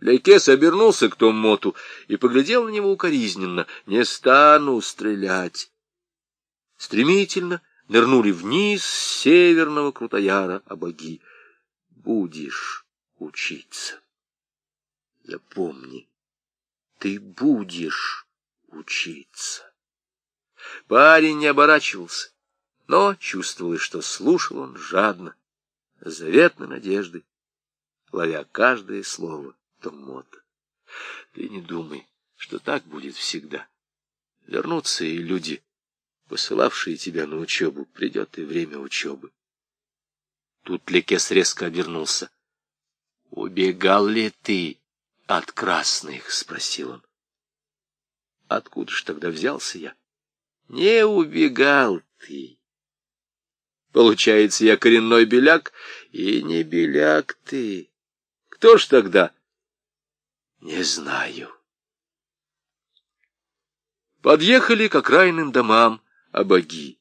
Лейкес обернулся к Томмоту и поглядел на него укоризненно. «Не стану стрелять!» Стремительно нырнули вниз с северного крутояра обоги. «Будешь учиться. Запомни, ты будешь учиться». Парень не оборачивался, но чувствовалось, что слушал он жадно, заветной надеждой, ловя каждое слово Томмота. Ты не думай, что так будет всегда. Вернутся и люди, посылавшие тебя на учебу, придет и время учебы. Тут Лекес резко обернулся. — Убегал ли ты от красных? — спросил он. — Откуда ж тогда взялся я? — Не убегал ты. Получается, я коренной беляк, и не беляк ты. Кто ж тогда? Не знаю. Подъехали к окраинным домам Абаги.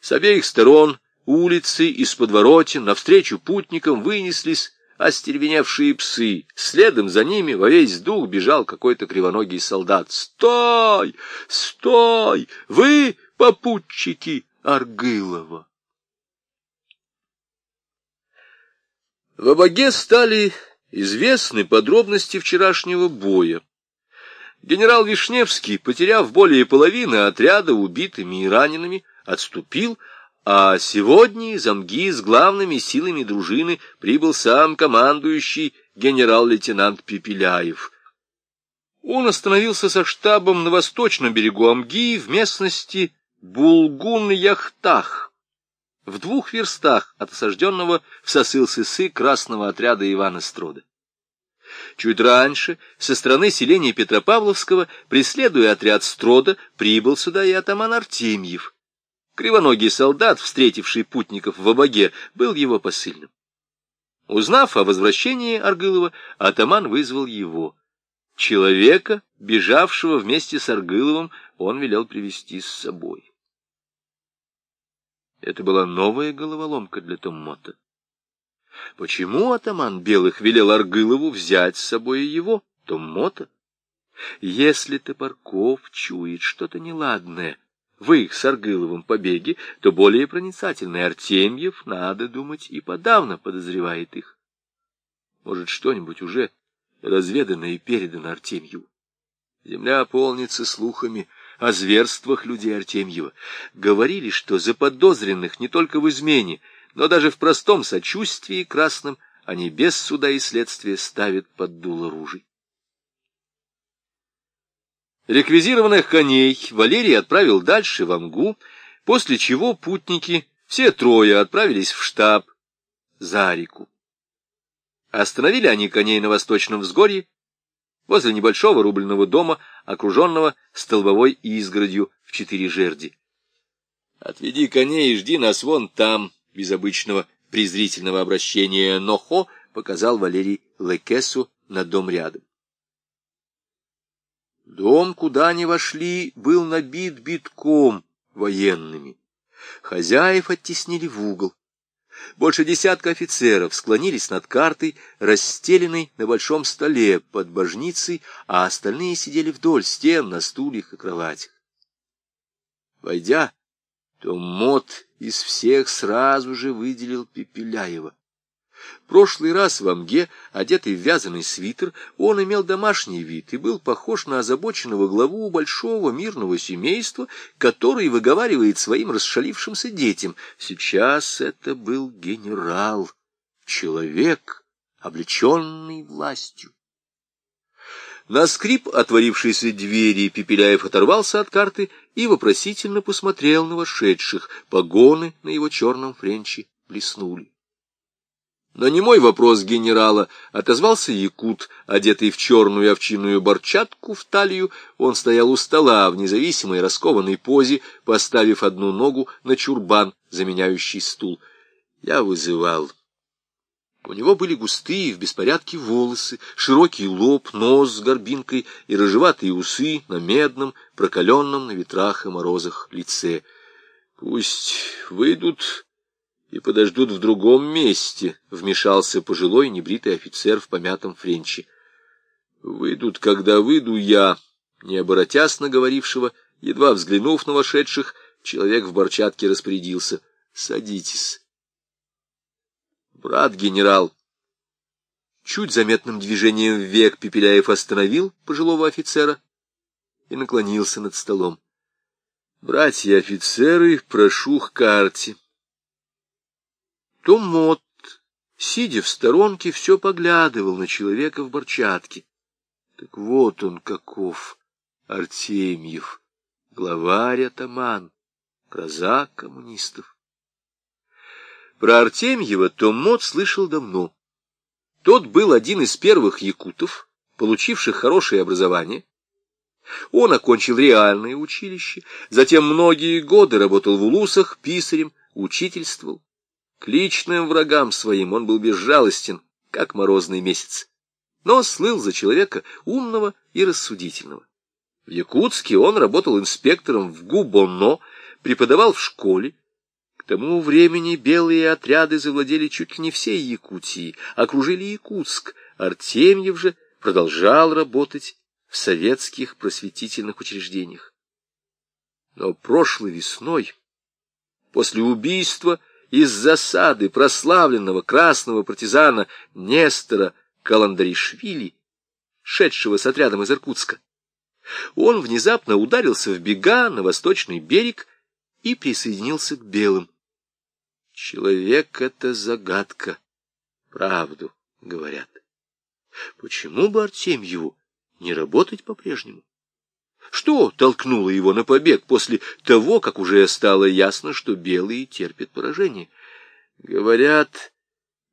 С обеих сторон улицы из подворотен навстречу путникам вынеслись остервеневшие псы. Следом за ними во весь дух бежал какой-то кривоногий солдат. «Стой! Стой! Вы попутчики Аргылова!» В Абаге стали известны подробности вчерашнего боя. Генерал Вишневский, потеряв более половины отряда убитыми и ранеными, отступил, а сегодня из Амги с главными силами дружины прибыл сам командующий генерал-лейтенант Пепеляев. Он остановился со штабом на восточном берегу Амги в местности Булгун-Яхтах в двух верстах от осажденного в Сосыл-Сысы красного отряда Ивана Строда. Чуть раньше, со стороны селения Петропавловского, преследуя отряд Строда, прибыл сюда и атаман Артемьев. Кривоногий солдат, встретивший путников в Обоге, был его посыльным. Узнав о возвращении Аргылова, атаман вызвал его. Человека, бежавшего вместе с Аргыловым, он велел привести с собой. Это была новая головоломка для Томмота. Почему атаман Белых велел Аргылову взять с собой его, Томмота? Если Топорков чует что-то неладное в их с Аргыловым побеге, то более проницательный Артемьев, надо думать, и подавно подозревает их. Может, что-нибудь уже разведано и передано Артемьеву. Земля полнится слухами, о зверствах людей Артемьева. Говорили, что заподозренных не только в измене, но даже в простом сочувствии красным они без суда и следствия ставят под дуло ружей. Реквизированных коней Валерий отправил дальше в Амгу, после чего путники, все трое, отправились в штаб за реку. Остановили они коней на восточном взгорье, возле небольшого рубленного дома, окруженного столбовой изгородью в четыре жерди. «Отведи коней и жди нас вон там», без обычного презрительного обращения «нохо», показал Валерий Лекесу на дом рядом. Дом, куда они вошли, был набит битком военными. Хозяев оттеснили в угол. Больше десятка офицеров склонились над картой, расстеленной на большом столе под божницей, а остальные сидели вдоль стен на стульях и кроватях. Войдя, то Мот из всех сразу же выделил Пепеляева. Прошлый раз в Амге, одетый в вязаный свитер, он имел домашний вид и был похож на озабоченного главу большого мирного семейства, который выговаривает своим расшалившимся детям. Сейчас это был генерал, человек, облеченный властью. На скрип отворившейся двери Пепеляев оторвался от карты и вопросительно посмотрел на вошедших. Погоны на его черном френче блеснули. На немой вопрос генерала отозвался якут, одетый в черную овчинную борчатку в талию. Он стоял у стола в независимой раскованной позе, поставив одну ногу на чурбан, заменяющий стул. Я вызывал. У него были густые в беспорядке волосы, широкий лоб, нос с горбинкой и рыжеватые усы на медном, прокаленном на ветрах и морозах лице. Пусть выйдут и подождут в другом месте, — вмешался пожилой небритый офицер в помятом френче. Выйдут, когда выйду я, не оборотясь на говорившего, едва взглянув на вошедших, человек в борчатке распорядился. Садитесь. Брат генерал, чуть заметным движением век Пепеляев остановил пожилого офицера и наклонился над столом. Братья офицеры, прошу к карте. Том Мот, сидя в сторонке, все поглядывал на человека в борчатке. Так вот он каков, Артемьев, главарь-атаман, прозак коммунистов. Про Артемьева Том Мот слышал давно. Тот был один из первых якутов, получивших хорошее образование. Он окончил реальное училище, затем многие годы работал в улусах, писарем, учительствовал. К личным врагам своим он был безжалостен, как морозный месяц, но слыл за человека умного и рассудительного. В Якутске он работал инспектором в Губоно, преподавал в школе, тому времени белые отряды завладели чуть ли не всей Якутии, окружили Якутск. Артемьев же продолжал работать в советских просветительных учреждениях. Но прошлой весной, после убийства из засады прославленного красного партизана Нестора Каландаришвили, шедшего с отрядом из Иркутска, он внезапно ударился в бега на восточный берег и присоединился к белым. Человек — это загадка. Правду говорят. Почему бы Артемьеву не работать по-прежнему? Что толкнуло его на побег после того, как уже стало ясно, что белые терпят поражение? Говорят,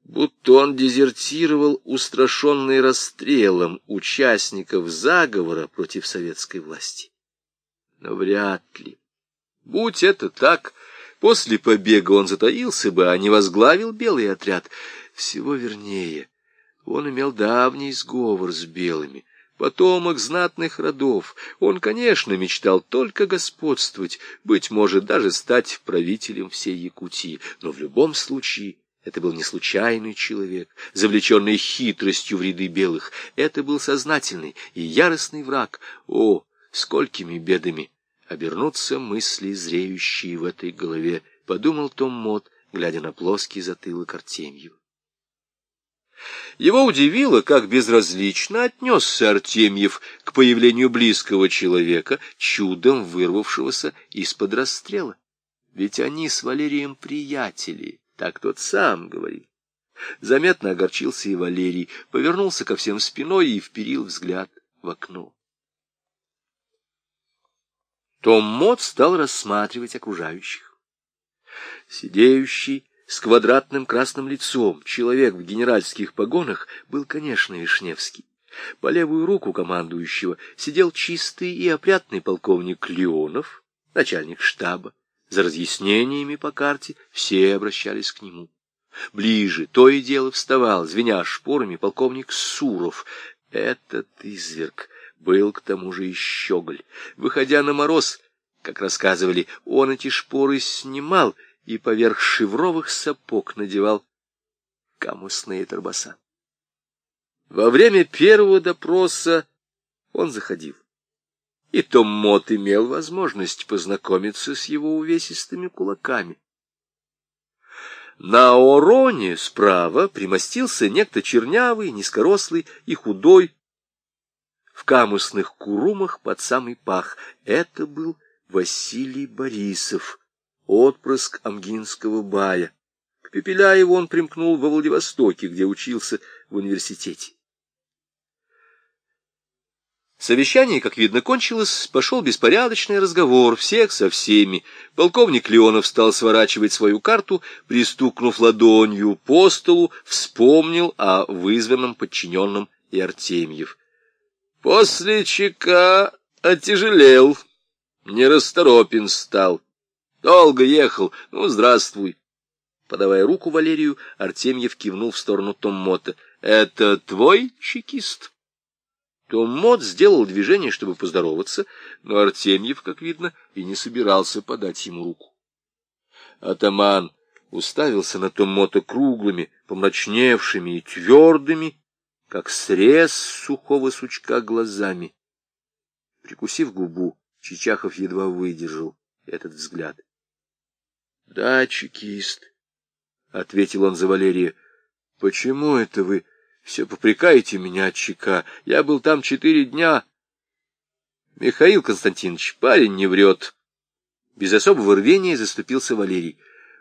будто он дезертировал, устрашенный расстрелом участников заговора против советской власти. Но вряд ли. Будь это так, После побега он затаился бы, а не возглавил белый отряд. Всего вернее, он имел давний сговор с белыми, потомок знатных родов. Он, конечно, мечтал только господствовать, быть может, даже стать правителем всей Якутии, но в любом случае... Это был не случайный человек, завлеченный хитростью в ряды белых. Это был сознательный и яростный враг. О, сколькими бедами обернутся мысли, зреющие в этой голове, подумал Том Мот, глядя на плоский затылок Артемьева. Его удивило, как безразлично отнесся Артемьев к появлению близкого человека, чудом вырвавшегося из-под расстрела. Ведь они с Валерием приятели, так тот сам говорил. Заметно огорчился и Валерий, повернулся ко всем спиной и вперил взгляд в окно. Том Мот стал рассматривать окружающих. Сидеющий с квадратным красным лицом человек в генеральских погонах был, конечно, Вишневский. По левую руку командующего сидел чистый и опрятный полковник Леонов, начальник штаба. За разъяснениями по карте все обращались к нему. Ближе то и дело вставал, звеня шпорами, полковник Суров. Этот изверг был к тому же и щеголь. Выходя на мороз, как рассказывали, он эти шпоры снимал и поверх шевровых сапог надевал камусные торбоса. Во время первого допроса он заходил. И Том Мот имел возможность познакомиться с его увесистыми кулаками. На ороне справа примостился некто чернявый, низкорослый и худой, в камусных курумах под самый пах. Это был Василий Борисов, отпрыск Амгинского бая. К Пепеляеву он примкнул во Владивостоке, где учился в университете. Совещание, как видно, кончилось, пошел беспорядочный разговор всех со всеми. Полковник Леонов стал сворачивать свою карту, пристукнув ладонью по столу, вспомнил о вызванном подчиненном и Артемьев. После ЧК отяжелел, нерасторопен стал. Долго ехал, ну, здравствуй. Подавая руку Валерию, Артемьев кивнул в сторону Томмота. «Это твой чекист?» Томмот сделал движение, чтобы поздороваться, но Артемьев, как видно, и не собирался подать ему руку. Атаман уставился на Томмота круглыми, помрачневшими и твердыми, как срез сухого сучка глазами. Прикусив губу, Чичахов едва выдержал этот взгляд. — Да, чекист, — ответил он за Валерия. — Почему это вы все попрекаете меня, чека? Я был там четыре дня. Михаил Константинович, парень не врет. Без особого рвения заступился Валерий.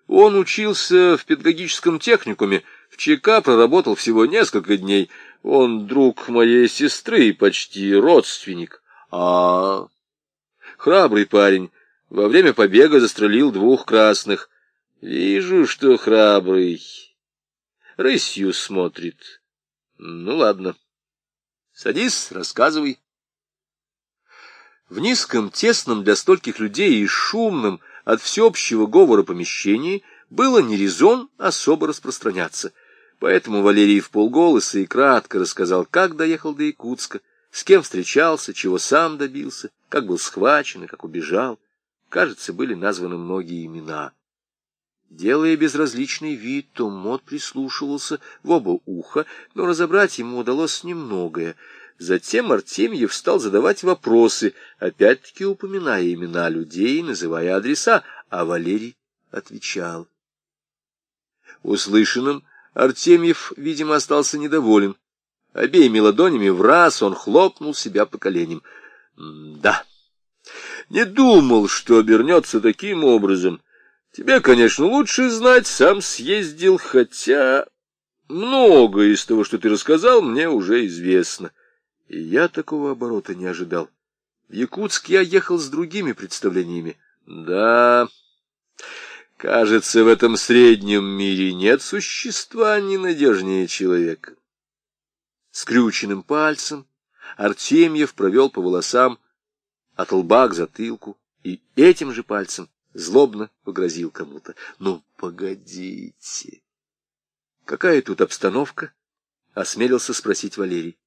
Он учился в педагогическом техникуме, в ЧК проработал всего несколько дней. Он друг моей сестры и почти родственник. А, храбрый парень, во время побега застрелил двух красных. Вижу, что храбрый. Рысью смотрит. Ну, ладно. Садись, рассказывай. В низком, тесном для стольких людей и шумном от всеобщего говора помещении было не резон особо распространяться. Поэтому Валерий в полголоса и кратко рассказал, как доехал до Якутска, с кем встречался, чего сам добился, как был схвачен и как убежал. Кажется, были названы многие имена. Делая безразличный вид, Том Мот прислушивался в оба уха, но разобрать ему удалось немногое. Затем Артемьев стал задавать вопросы, опять-таки упоминая имена людей, называя адреса, а Валерий отвечал. Услышанным Артемьев, видимо, остался недоволен. Обеими ладонями в раз он хлопнул себя по коленям. «Да». Не думал, что обернется таким образом. Тебе, конечно, лучше знать, сам съездил, хотя многое из того, что ты рассказал, мне уже известно. И я такого оборота не ожидал. В Якутск я ехал с другими представлениями. Да, кажется, в этом среднем мире нет существа ненадежнее человека. Скрюченным пальцем Артемьев провел по волосам от лба к затылку, и этим же пальцем злобно погрозил кому-то. «Ну, погодите!» «Какая тут обстановка?» — осмелился спросить Валерий.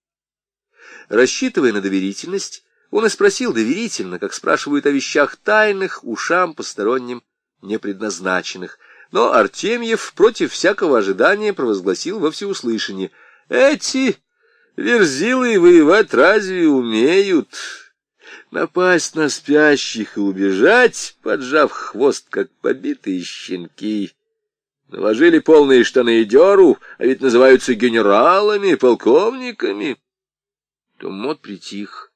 Рассчитывая на доверительность, он и спросил доверительно, как спрашивают о вещах тайных, ушам посторонним, не предназначенных. Но Артемьев против всякого ожидания провозгласил во всеуслышание. «Эти верзилы воевать разве умеют?» Напасть на спящих и убежать, поджав хвост, как побитые щенки. Наложили полные штаны и деру, а ведь называются генералами, полковниками. Томот притих,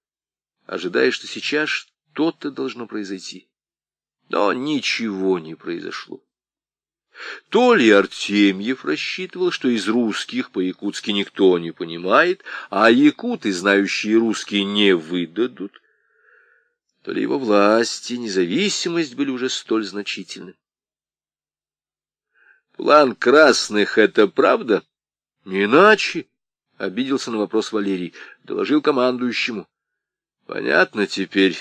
ожидая, что сейчас что-то должно произойти. Но ничего не произошло. То ли Артемьев рассчитывал, что из русских по-якутски никто не понимает, а якуты, знающие русские, не выдадут, то ли его власть и независимость были уже столь значительны. План красных — это правда? Не иначе, — обиделся на вопрос Валерий, доложил командующему. Понятно теперь,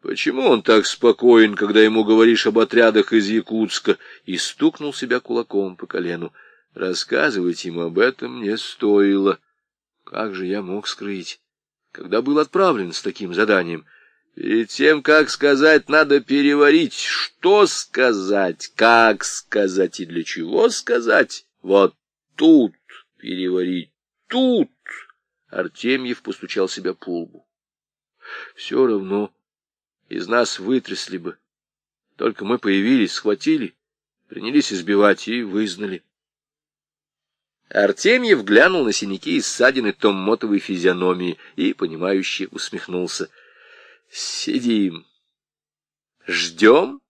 почему он так спокоен, когда ему говоришь об отрядах из Якутска, и стукнул себя кулаком по колену. Рассказывать ему об этом не стоило. Как же я мог скрыть, когда был отправлен с таким заданием — и тем, как сказать, надо переварить. Что сказать, как сказать и для чего сказать? Вот тут переварить, тут. Артемьев постучал себя по лбу. Все равно из нас вытрясли бы. Только мы появились, схватили, принялись избивать и вызнали. Артемьев глянул на синяки и ссадины Том Мотовой физиономии и, понимающе усмехнулся — Сидим. Ждем,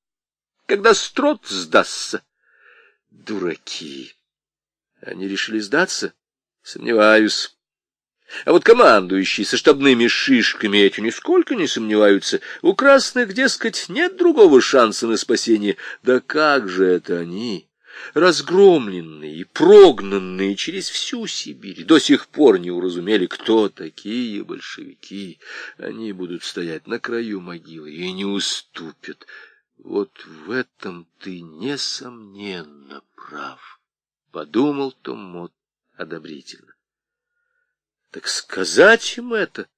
когда строт сдастся. Дураки. Они решили сдаться? Сомневаюсь. А вот командующие со штабными шишками эти нисколько не сомневаются. У красных, дескать, нет другого шанса на спасение. Да как же это они? Разгромленные и прогнанные через всю Сибирь, до сих пор не уразумели, кто такие большевики. Они будут стоять на краю могилы и не уступят. Вот в этом ты, несомненно, прав, — подумал Том Мот одобрительно. Так сказать им это?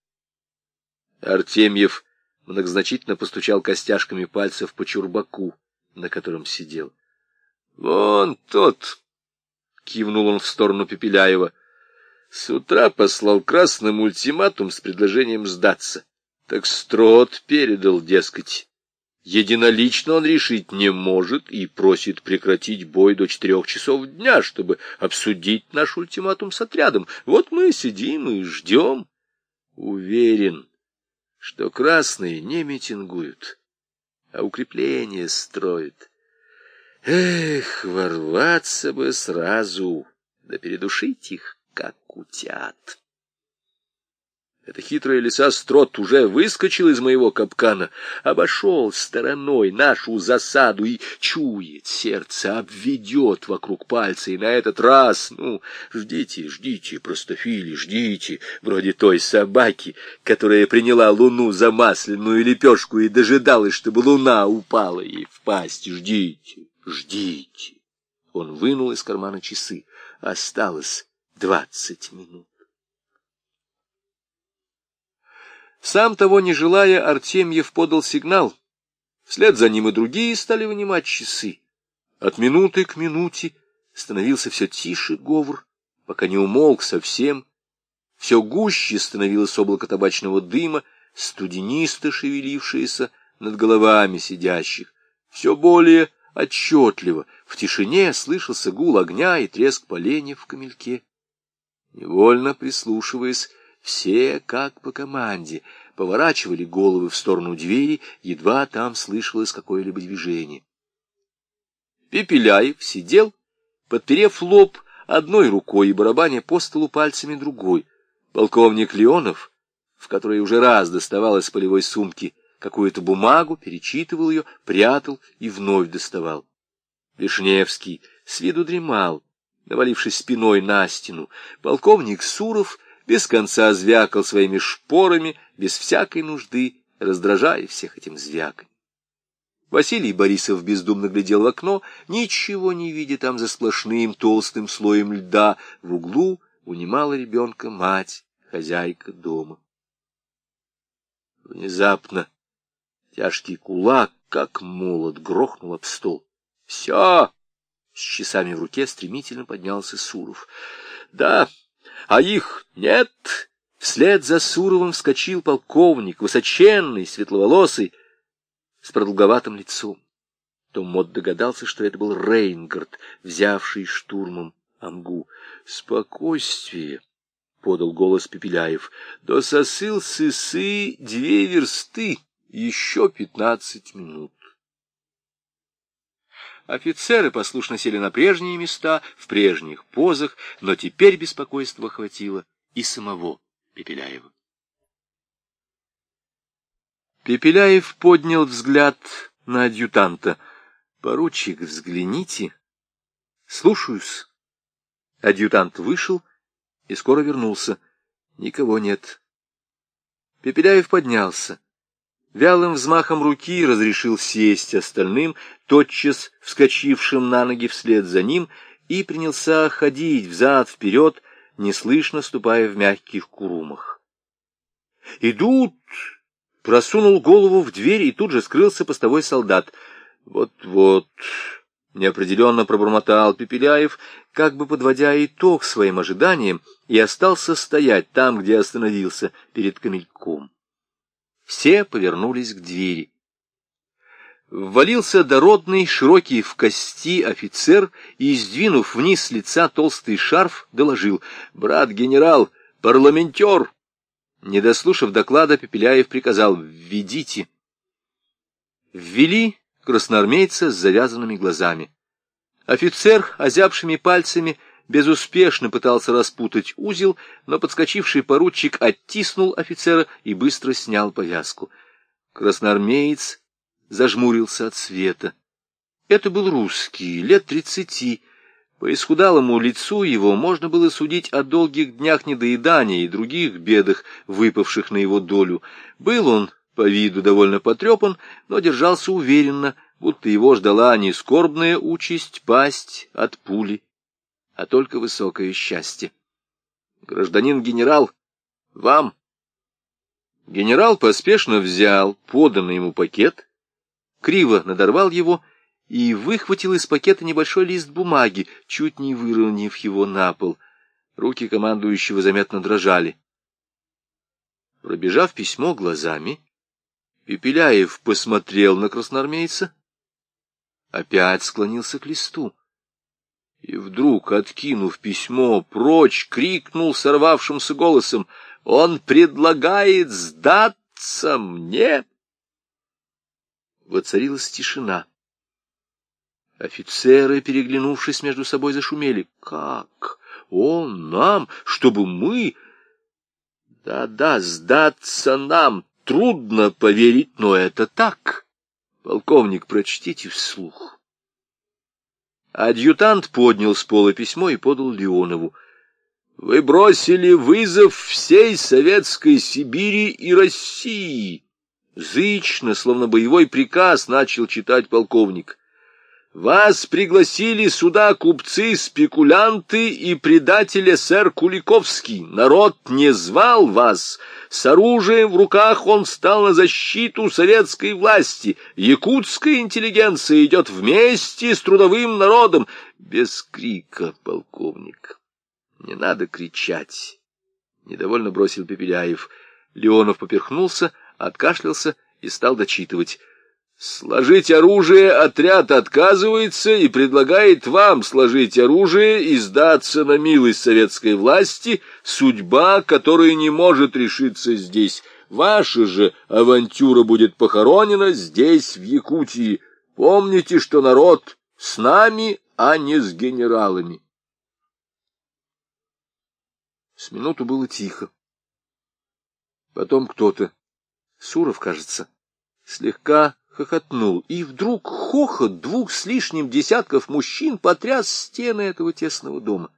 Артемьев многозначительно постучал костяшками пальцев по чурбаку, на котором сидел. Вон тот, — кивнул он в сторону Пепеляева. С утра послал красным ультиматум с предложением сдаться. Так Строт передал, дескать, единолично он решить не может и просит прекратить бой до четырех часов дня, чтобы обсудить наш ультиматум с отрядом. Вот мы сидим и ждем. Уверен, что красные не митингуют, а укрепления строят. Эх, ворваться бы сразу, да передушить их, как утят. Эта хитрая лиса Строт уже выскочил из моего капкана, обошел стороной нашу засаду и чует, сердце обведет вокруг пальца, и на этот раз, ну, ждите, ждите, простофили, ждите, вроде той собаки, которая приняла луну за масляную лепешку и дожидалась, чтобы луна упала ей в пасть. Ждите, ждите. Он вынул из кармана часы. Осталось двадцать минут. Сам того не желая, Артемьев подал сигнал. Вслед за ним и другие стали вынимать часы. От минуты к минуте становился все тише говор, пока не умолк совсем. Все гуще становилось облако табачного дыма, студенисто шевелившееся над головами сидящих. Все более отчетливо в тишине слышался гул огня и треск поленьев в камельке. Невольно прислушиваясь, все, как по команде, поворачивали головы в сторону двери, едва там слышалось какое-либо движение. Пепеляев сидел, подперев лоб одной рукой и барабаня по столу пальцами другой. Полковник Леонов, в которой уже раз доставал из полевой сумки какую-то бумагу, перечитывал ее, прятал и вновь доставал. Вишневский с виду дремал, навалившись спиной на стену. Полковник Суров — без конца звякал своими шпорами, без всякой нужды, раздражая всех этим звяканьем. Василий Борисов бездумно глядел в окно, ничего не видя там за сплошным толстым слоем льда. В углу унимала ребенка мать, хозяйка дома. Внезапно тяжкий кулак, как молот, грохнул об стол. «Все!» — с часами в руке стремительно поднялся Суров. «Да, а их нет. Вслед за Суровым вскочил полковник, высоченный, светловолосый, с продолговатым лицом. Том Мот догадался, что это был Рейнгард, взявший штурмом Амгу. «Спокойствие!» — подал голос Пепеляев. «До сосыл сысы две версты, еще пятнадцать минут». Офицеры послушно сели на прежние места, в прежних позах, но теперь беспокойства хватило и самого Пепеляева. Пепеляев поднял взгляд на адъютанта. «Поручик, взгляните». «Слушаюсь». Адъютант вышел и скоро вернулся. Никого нет. Пепеляев поднялся вялым взмахом руки разрешил сесть остальным, тотчас вскочившим на ноги вслед за ним, и принялся ходить взад-вперед, неслышно ступая в мягких курумах. «Идут!» — просунул голову в дверь и тут же скрылся постовой солдат. «Вот-вот!» — неопределенно пробормотал Пепеляев, как бы подводя итог своим ожиданиям, и остался стоять там, где остановился, перед камельком. Все повернулись к двери. Ввалился дородный, широкий в кости офицер и, сдвинув вниз с лица толстый шарф, доложил «Брат генерал, парламентер!» Не дослушав доклада, Пепеляев приказал «Введите». Ввели красноармейца с завязанными глазами. Офицер, озябшими пальцами, безуспешно пытался распутать узел, но подскочивший поручик оттиснул офицера и быстро снял повязку. Красноармеец зажмурился от света. Это был русский, лет тридцати. По исхудалому лицу его можно было судить о долгих днях недоедания и других бедах, выпавших на его долю. Был он по виду довольно потрепан, но держался уверенно, будто его ждала не скорбная участь пасть от пули а только высокое счастье. Гражданин генерал, вам. Генерал поспешно взял поданный ему пакет, криво надорвал его и выхватил из пакета небольшой лист бумаги, чуть не выронив его на пол. Руки командующего заметно дрожали. Пробежав письмо глазами, Пепеляев посмотрел на красноармейца, опять склонился к листу. И вдруг, откинув письмо прочь, крикнул сорвавшимся голосом, «Он предлагает сдаться мне!» Воцарилась тишина. Офицеры, переглянувшись между собой, зашумели. «Как? Он нам? Чтобы мы...» «Да-да, сдаться нам! Трудно поверить, но это так!» «Полковник, прочтите вслух». Адъютант поднял с пола письмо и подал Леонову. «Вы бросили вызов всей советской Сибири и России!» Зычно, словно боевой приказ, начал читать полковник. «Вас пригласили сюда купцы-спекулянты и предатели сэр Куликовский. Народ не звал вас. С оружием в руках он встал на защиту советской власти. Якутская интеллигенция идет вместе с трудовым народом. Без крика, полковник. Не надо кричать. Недовольно бросил Пепеляев. Леонов поперхнулся, откашлялся и стал дочитывать. Сложить оружие отряд отказывается и предлагает вам сложить оружие и сдаться на милость советской власти, судьба, которая не может решиться здесь. Ваша же авантюра будет похоронена здесь, в Якутии. Помните, что народ с нами, а не с генералами. С минуту было тихо. Потом кто-то, Суров, кажется, слегка хохотнул, и вдруг хохот двух с лишним десятков мужчин потряс стены этого тесного дома.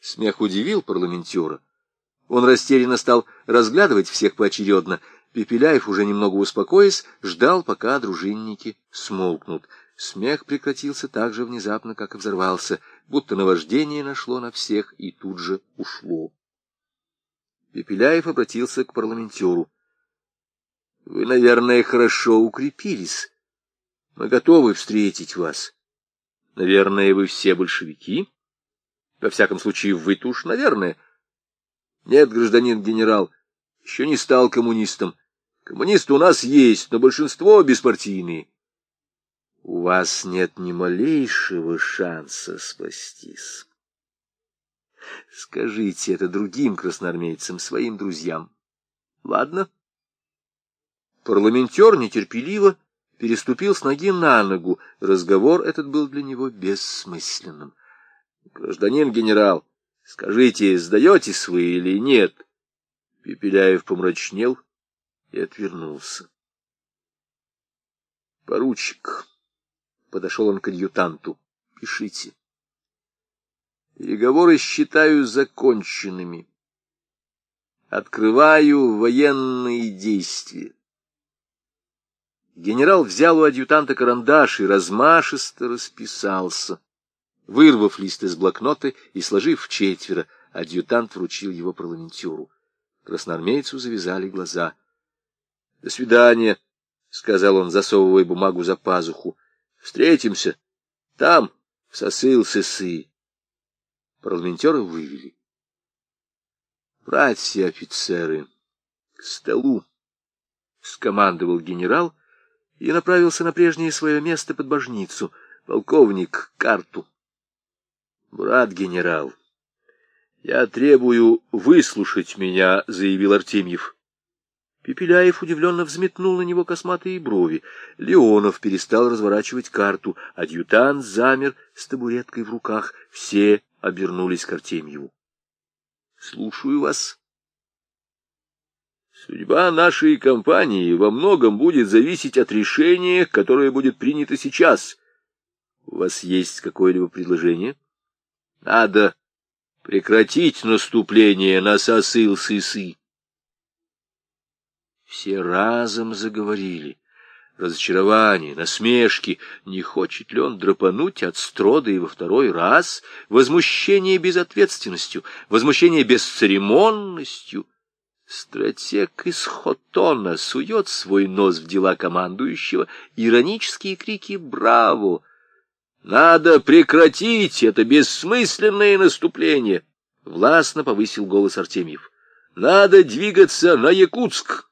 Смех удивил парламентера. Он растерянно стал разглядывать всех поочередно. Пепеляев, уже немного успокоясь, ждал, пока дружинники смолкнут. Смех прекратился так же внезапно, как и взорвался, будто наваждение нашло на всех и тут же ушло. Пепеляев обратился к парламентеру. Вы, наверное, хорошо укрепились. Мы готовы встретить вас. Наверное, вы все большевики? Во всяком случае, вы-то уж, наверное. Нет, гражданин генерал, еще не стал коммунистом. Коммунисты у нас есть, но большинство беспартийные. У вас нет ни малейшего шанса спастись. Скажите это другим красноармейцам, своим друзьям. Ладно? Парламентер нетерпеливо переступил с ноги на ногу. Разговор этот был для него бессмысленным. — Гражданин генерал, скажите, сдаетесь вы или нет? Пепеляев помрачнел и отвернулся. — Поручик, — подошел он к адъютанту, — пишите. Переговоры считаю законченными. Открываю военные действия. Генерал взял у адъютанта карандаш и размашисто расписался. Вырвав лист из блокнота и сложив в четверо, адъютант вручил его парламентеру. Красноармейцу завязали глаза. — До свидания, — сказал он, засовывая бумагу за пазуху. — Встретимся. Там, в сосыл-сысы. Парламентера вывели. — Братья офицеры, к столу, — скомандовал генерал, — и направился на прежнее свое место под божницу. Полковник, карту. Брат генерал, я требую выслушать меня, заявил Артемьев. Пепеляев удивленно взметнул на него косматые брови. Леонов перестал разворачивать карту. Адъютант замер с табуреткой в руках. Все обернулись к Артемьеву. — Слушаю вас. Судьба нашей компании во многом будет зависеть от решения, которое будет принято сейчас. У вас есть какое-либо предложение? Надо прекратить наступление на сосыл-сысы. Все разом заговорили. Разочарование, насмешки. Не хочет ли он драпануть от строда и во второй раз? Возмущение безответственностью, возмущение бесцеремонностью — Стратег из Хотона сует свой нос в дела командующего, иронические крики «Браво!» «Надо прекратить это бессмысленное наступление!» — властно повысил голос Артемьев. — Надо двигаться на Якутск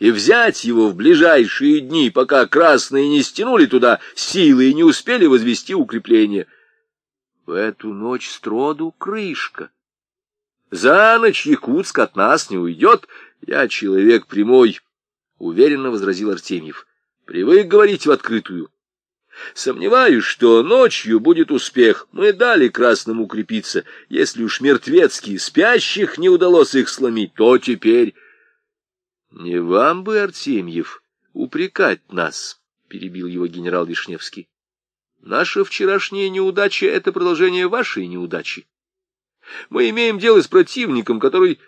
и взять его в ближайшие дни, пока красные не стянули туда силы и не успели возвести укрепление. В эту ночь строду крышка. За ночь Якутск от нас не уйдет. Я человек прямой, — уверенно возразил Артемьев. Привык говорить в открытую. Сомневаюсь, что ночью будет успех. Мы дали красным укрепиться. Если уж мертвецкие спящих не удалось их сломить, то теперь... Не вам бы, Артемьев, упрекать нас, — перебил его генерал Вишневский. Наша вчерашняя неудача — это продолжение вашей неудачи. Мы имеем дело с противником, который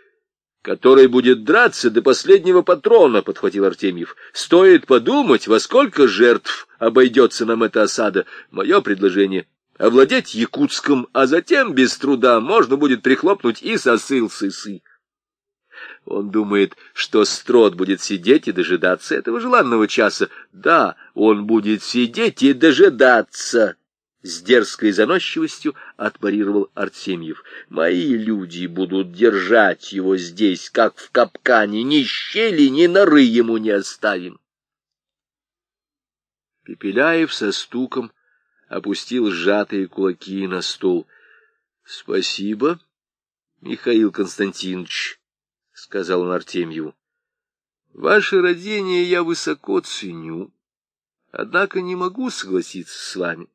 который будет драться до последнего патрона, — подхватил Артемьев. — Стоит подумать, во сколько жертв обойдется нам эта осада. Мое предложение — овладеть Якутском, а затем без труда можно будет прихлопнуть и сосыл сысы. Он думает, что Строт будет сидеть и дожидаться этого желанного часа. Да, он будет сидеть и дожидаться. С дерзкой заносчивостью отпарировал Артемьев. Мои люди будут держать его здесь, как в капкане, ни щели, ни норы ему не оставим. Пепеляев со стуком опустил сжатые кулаки на стол. — Спасибо, Михаил Константинович, — сказал он Артемьеву. — Ваше родение я высоко ценю, однако не могу согласиться с вами.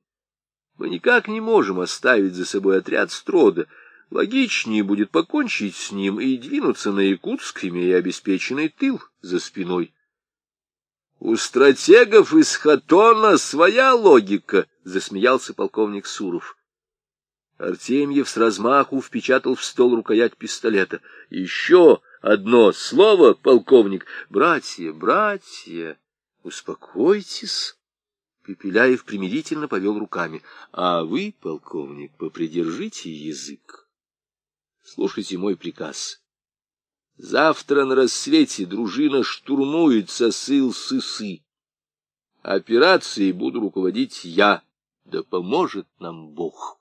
Мы никак не можем оставить за собой отряд Строда. Логичнее будет покончить с ним и двинуться на Якутск, имея обеспеченный тыл за спиной. У стратегов из Хатона своя логика, — засмеялся полковник Суров. Артемьев с размаху впечатал в стол рукоять пистолета. — Еще одно слово, полковник. Братья, братья, успокойтесь. Пепеляев примирительно повел руками. — А вы, полковник, попридержите язык. Слушайте мой приказ. Завтра на рассвете дружина штурмует сосыл сысы. Операцией буду руководить я, да поможет нам Бог.